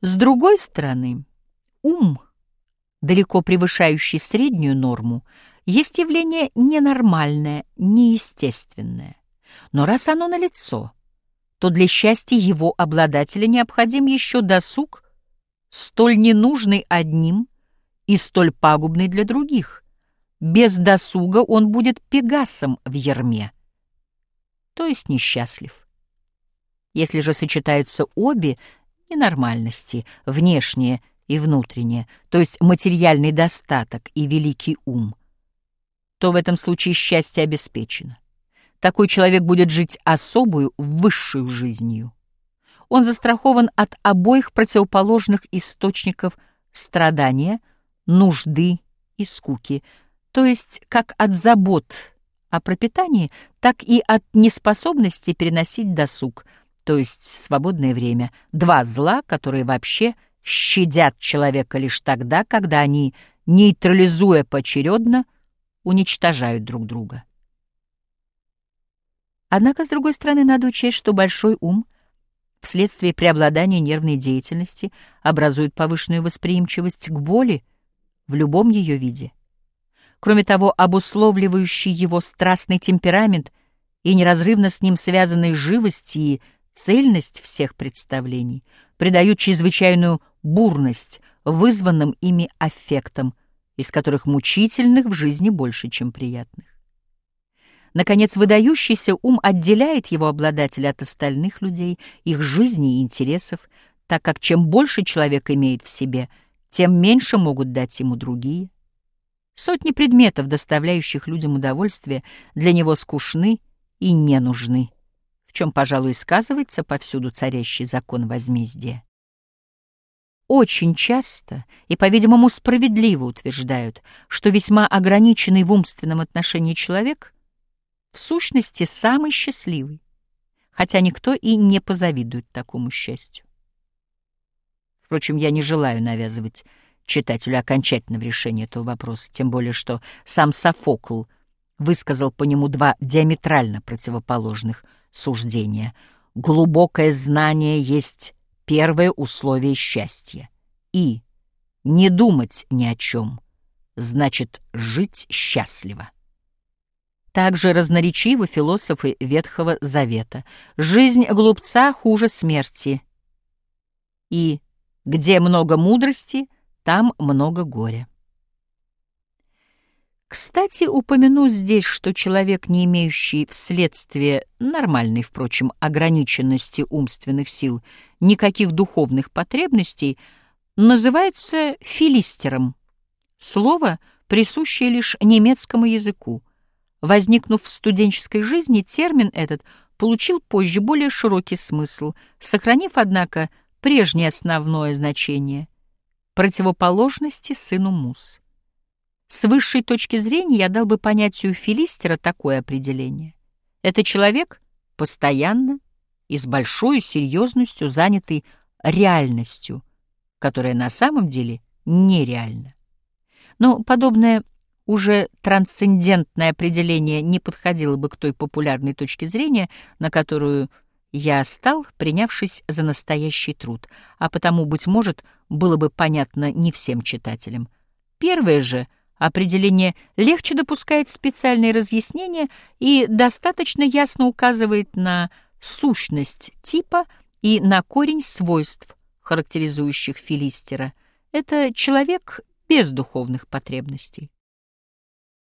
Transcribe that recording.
С другой стороны, ум, далеко превышающий среднюю норму, есть явление ненормальное, неестественное. Но раз оно налицо, то для счастья его обладателя необходим еще досуг, столь ненужный одним и столь пагубный для других. Без досуга он будет пегасом в ерме, то есть несчастлив. Если же сочетаются обе ненормальности, внешнее и внутреннее, то есть материальный достаток и великий ум, то в этом случае счастье обеспечено. Такой человек будет жить особую, высшую жизнью. Он застрахован от обоих противоположных источников страдания, нужды и скуки, то есть как от забот о пропитании, так и от неспособности переносить досуг, то есть свободное время, два зла, которые вообще щадят человека лишь тогда, когда они, нейтрализуя поочередно, уничтожают друг друга. Однако, с другой стороны, надо учесть, что большой ум вследствие преобладания нервной деятельности образует повышенную восприимчивость к боли в любом ее виде. Кроме того, обусловливающий его страстный темперамент и неразрывно с ним связанные живость и цельность всех представлений придают чрезвычайную бурность вызванным ими аффектам, из которых мучительных в жизни больше, чем приятных. Наконец, выдающийся ум отделяет его обладателя от остальных людей, их жизни и интересов, так как чем больше человек имеет в себе, тем меньше могут дать ему другие. Сотни предметов, доставляющих людям удовольствие, для него скучны и не нужны, чем, пожалуй, сказывается повсюду царящий закон возмездия. Очень часто и, по-видимому, справедливо утверждают, что весьма ограниченный в умственном отношении человек в сущности самый счастливый, хотя никто и не позавидует такому счастью. Впрочем, я не желаю навязывать читателю окончательного решения этого вопроса, тем более что сам Софокл высказал по нему два диаметрально противоположных суждения. Глубокое знание есть первое условие счастья, и не думать ни о чем значит жить счастливо. Также разноречивы философы Ветхого Завета. Жизнь глупца хуже смерти. И где много мудрости, там много горя. Кстати, упомяну здесь, что человек, не имеющий вследствие нормальной, впрочем, ограниченности умственных сил никаких духовных потребностей, называется филистером. Слово, присущее лишь немецкому языку — Возникнув в студенческой жизни, термин этот получил позже более широкий смысл, сохранив, однако, прежнее основное значение — противоположности сыну Мус. С высшей точки зрения я дал бы понятию филистера такое определение. Это человек, постоянно и с большой серьезностью занятый реальностью, которая на самом деле нереальна. Но подобное уже трансцендентное определение не подходило бы к той популярной точке зрения, на которую я стал, принявшись за настоящий труд, а потому, быть может, было бы понятно не всем читателям. Первое же определение легче допускает специальные разъяснения и достаточно ясно указывает на сущность типа и на корень свойств, характеризующих филистера. Это человек без духовных потребностей.